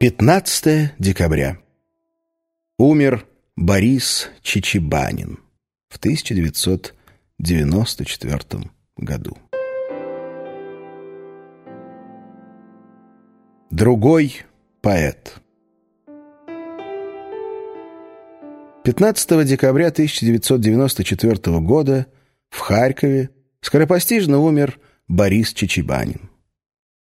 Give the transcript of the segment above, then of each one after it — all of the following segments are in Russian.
15 декабря. Умер Борис Чичибанин в 1994 году. Другой поэт. 15 декабря 1994 года в Харькове скоропостижно умер Борис Чичибанин.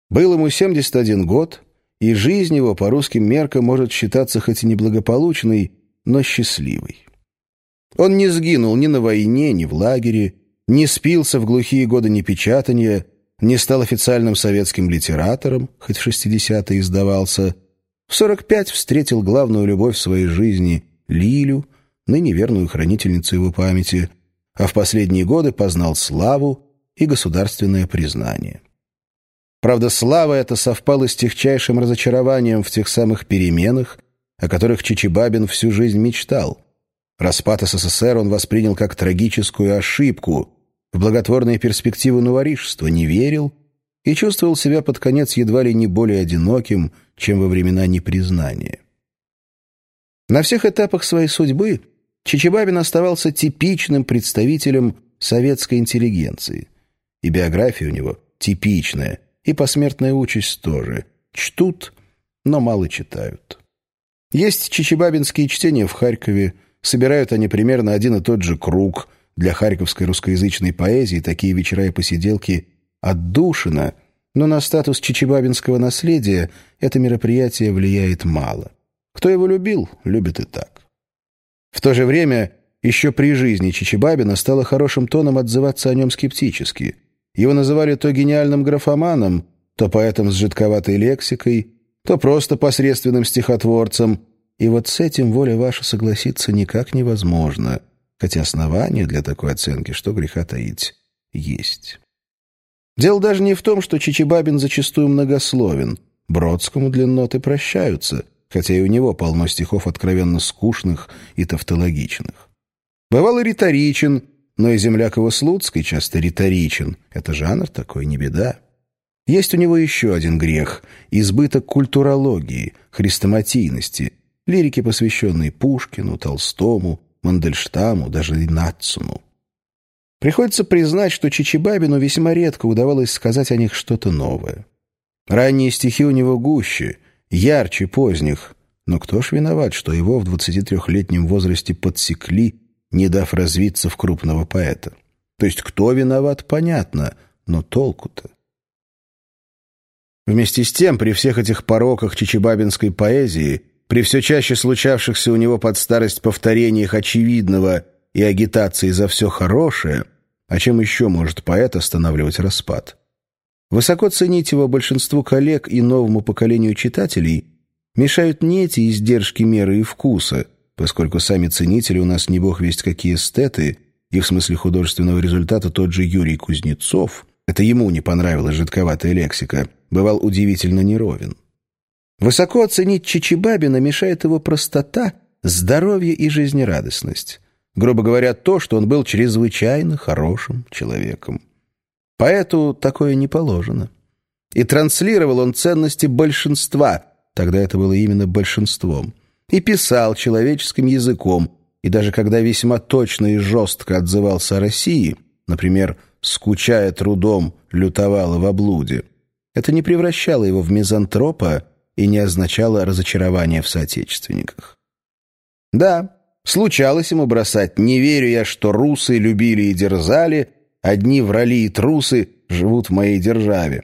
Был ему 71 год, и жизнь его по русским меркам может считаться хоть и неблагополучной, но счастливой. Он не сгинул ни на войне, ни в лагере, не спился в глухие годы непечатания, не стал официальным советским литератором, хоть в 60-е издавался. В 45 встретил главную любовь своей жизни — Лилю, ныне верную хранительницу его памяти, а в последние годы познал славу и государственное признание. Правда, слава эта совпала с техчайшим разочарованием в тех самых переменах, о которых Чичибабин всю жизнь мечтал. Распад СССР он воспринял как трагическую ошибку, в благотворные перспективы новоришества не верил и чувствовал себя под конец едва ли не более одиноким, чем во времена непризнания. На всех этапах своей судьбы Чичибабин оставался типичным представителем советской интеллигенции, и биография у него типичная – и посмертная участь тоже. Чтут, но мало читают. Есть чичибабинские чтения в Харькове. Собирают они примерно один и тот же круг. Для харьковской русскоязычной поэзии такие вечера и посиделки отдушина, но на статус чичибабинского наследия это мероприятие влияет мало. Кто его любил, любит и так. В то же время еще при жизни Чичибабина стало хорошим тоном отзываться о нем скептически – его называли то гениальным графоманом, то поэтом с жидковатой лексикой, то просто посредственным стихотворцем. И вот с этим, воля ваша, согласиться никак невозможно, хотя основания для такой оценки, что греха таить, есть. Дело даже не в том, что Чичибабин зачастую многословен. Бродскому длинноты прощаются, хотя и у него полно стихов откровенно скучных и тавтологичных. Бывал и риторичен, но и земляк его Слуцкий часто риторичен. Это жанр такой, не беда. Есть у него еще один грех – избыток культурологии, хрестоматийности, лирики, посвященной Пушкину, Толстому, Мандельштаму, даже и Натсуну. Приходится признать, что Чичибабину весьма редко удавалось сказать о них что-то новое. Ранние стихи у него гуще, ярче поздних, но кто ж виноват, что его в 23-летнем возрасте подсекли – не дав развиться в крупного поэта. То есть кто виноват, понятно, но толку-то? Вместе с тем, при всех этих пороках чичибабинской поэзии, при все чаще случавшихся у него под старость повторениях очевидного и агитации за все хорошее, а чем еще может поэт останавливать распад? Высоко ценить его большинству коллег и новому поколению читателей мешают не эти издержки меры и вкуса – поскольку сами ценители у нас не бог весть какие эстеты, и в смысле художественного результата тот же Юрий Кузнецов, это ему не понравилась жидковатая лексика, бывал удивительно неровен. Высоко оценить Чичибабина мешает его простота, здоровье и жизнерадостность. Грубо говоря, то, что он был чрезвычайно хорошим человеком. Поэту такое не положено. И транслировал он ценности большинства, тогда это было именно большинством – и писал человеческим языком, и даже когда весьма точно и жестко отзывался о России, например, «скучая трудом, лютовала в облуде», это не превращало его в мизантропа и не означало разочарование в соотечественниках. Да, случалось ему бросать «не верю я, что русы любили и дерзали, одни врали и трусы живут в моей державе».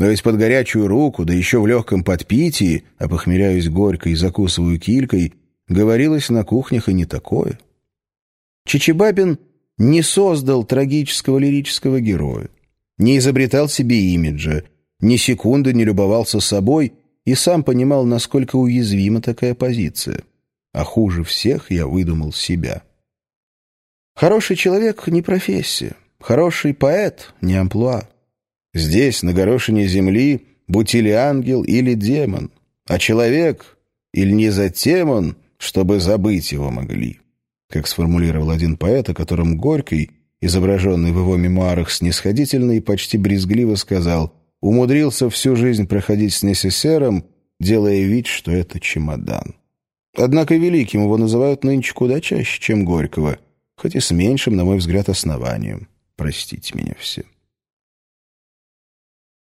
Но ведь под горячую руку, да еще в легком подпитии, опохмеляюсь горько и закусываю килькой, говорилось на кухнях и не такое. Чичибабин не создал трагического лирического героя, не изобретал себе имиджа, ни секунды не любовался собой и сам понимал, насколько уязвима такая позиция. А хуже всех я выдумал себя. Хороший человек — не профессия, хороший поэт — не амплуа. Здесь, на горошине земли, будь или ангел, или демон, а человек, или не затем он, чтобы забыть его могли. Как сформулировал один поэт, о котором Горький, изображенный в его мемуарах снисходительно и почти брезгливо сказал, умудрился всю жизнь проходить с НССРом делая вид, что это чемодан. Однако великим его называют нынче куда чаще, чем Горького, хоть и с меньшим, на мой взгляд, основанием. Простите меня все.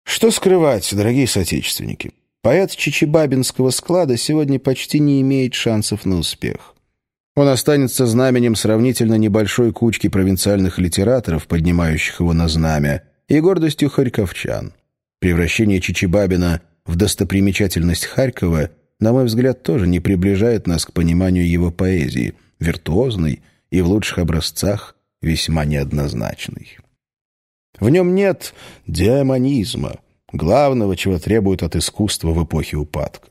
Что скрывать, дорогие соотечественники? Поэт Чичибабинского склада сегодня почти не имеет шансов на успех. Он останется знаменем сравнительно небольшой кучки провинциальных литераторов, поднимающих его на знамя, и гордостью харьковчан. Превращение Чичибабина в достопримечательность Харькова, на мой взгляд, тоже не приближает нас к пониманию его поэзии, виртуозной и в лучших образцах весьма неоднозначной. В нем нет демонизма, главного, чего требует от искусства в эпохе упадка.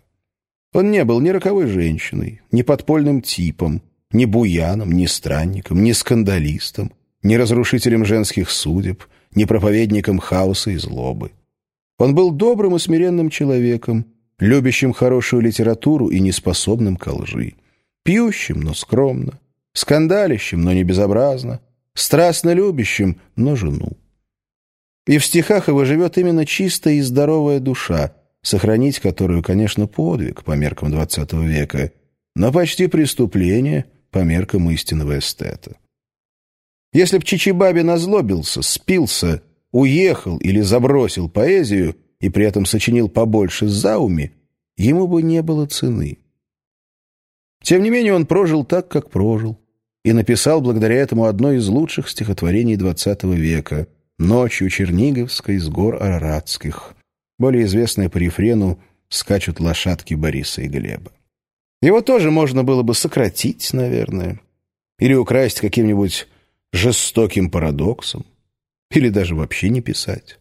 Он не был ни роковой женщиной, ни подпольным типом, ни буяном, ни странником, ни скандалистом, ни разрушителем женских судеб, ни проповедником хаоса и злобы. Он был добрым и смиренным человеком, любящим хорошую литературу и неспособным ко лжи, пьющим, но скромно, скандалящим, но не безобразно, страстно любящим, но жену. И в стихах его живет именно чистая и здоровая душа, сохранить которую, конечно, подвиг по меркам XX века, но почти преступление по меркам истинного эстета. Если б Чичибабин озлобился, спился, уехал или забросил поэзию и при этом сочинил побольше зауми, ему бы не было цены. Тем не менее он прожил так, как прожил, и написал благодаря этому одно из лучших стихотворений XX века «Ночью Черниговской с гор Араратских», более известное по рефрену «Скачут лошадки Бориса и Глеба». Его тоже можно было бы сократить, наверное, или украсть каким-нибудь жестоким парадоксом, или даже вообще не писать.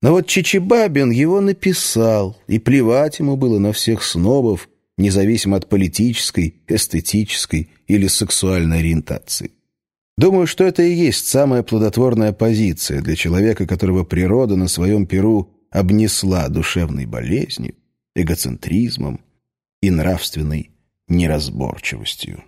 Но вот Чичибабин его написал, и плевать ему было на всех снобов, независимо от политической, эстетической или сексуальной ориентации. Думаю, что это и есть самая плодотворная позиция для человека, которого природа на своем перу обнесла душевной болезнью, эгоцентризмом и нравственной неразборчивостью.